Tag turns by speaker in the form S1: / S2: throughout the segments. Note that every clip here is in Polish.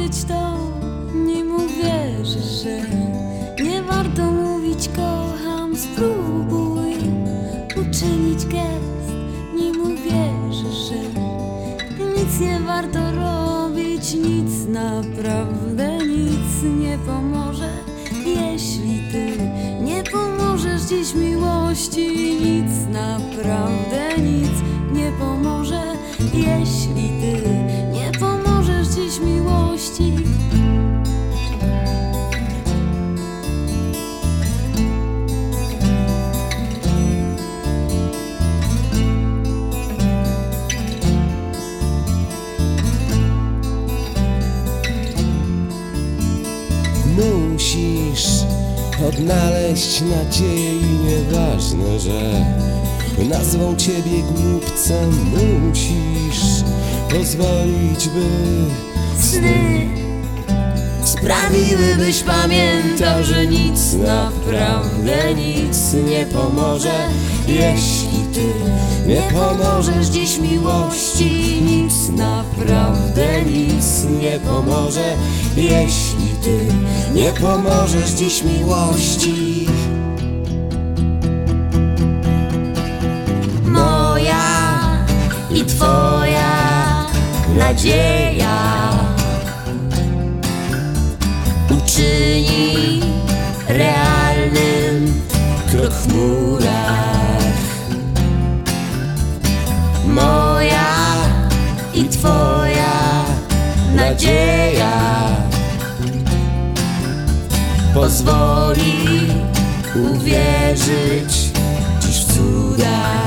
S1: powiedzieć to, nim uwierzysz, że nie warto mówić kocham, spróbuj uczynić gest, nim uwierzysz, że nic nie warto robić, nic naprawdę nic nie pomoże, jeśli ty nie pomożesz dziś miłości, nic naprawdę nic nie pomoże, jeśli ty miłości.
S2: Musisz odnaleźć nadzieję i nieważne, że nazwą ciebie głupcem Musisz pozwolić, by
S1: Sny. Sprawiłybyś pamiętał, że nic naprawdę nic nie pomoże, jeśli ty nie pomożesz dziś miłości, nic naprawdę nic nie pomoże, jeśli ty nie pomożesz dziś miłości. Moja i twoja nadzieja realnym krok. Moja i twoja nadzieja pozwoli uwierzyć dziś w cuda.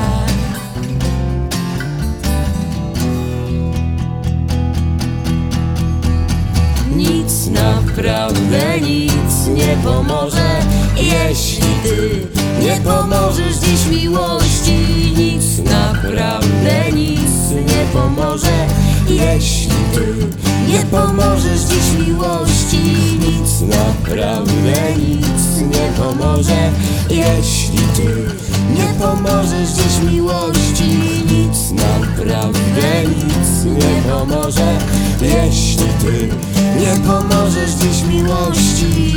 S1: Nic naprawdę nic nie pomoże, jeśli ty nie pomożesz dziś miłości. Nic naprawdę nic nie pomoże, jeśli ty nie pomożesz dziś miłości. Nic naprawdę nic nie pomoże, jeśli ty nie pomożesz dziś miłości. Nic naprawdę nic nie pomoże, jeśli ty pomożesz dziś miłości.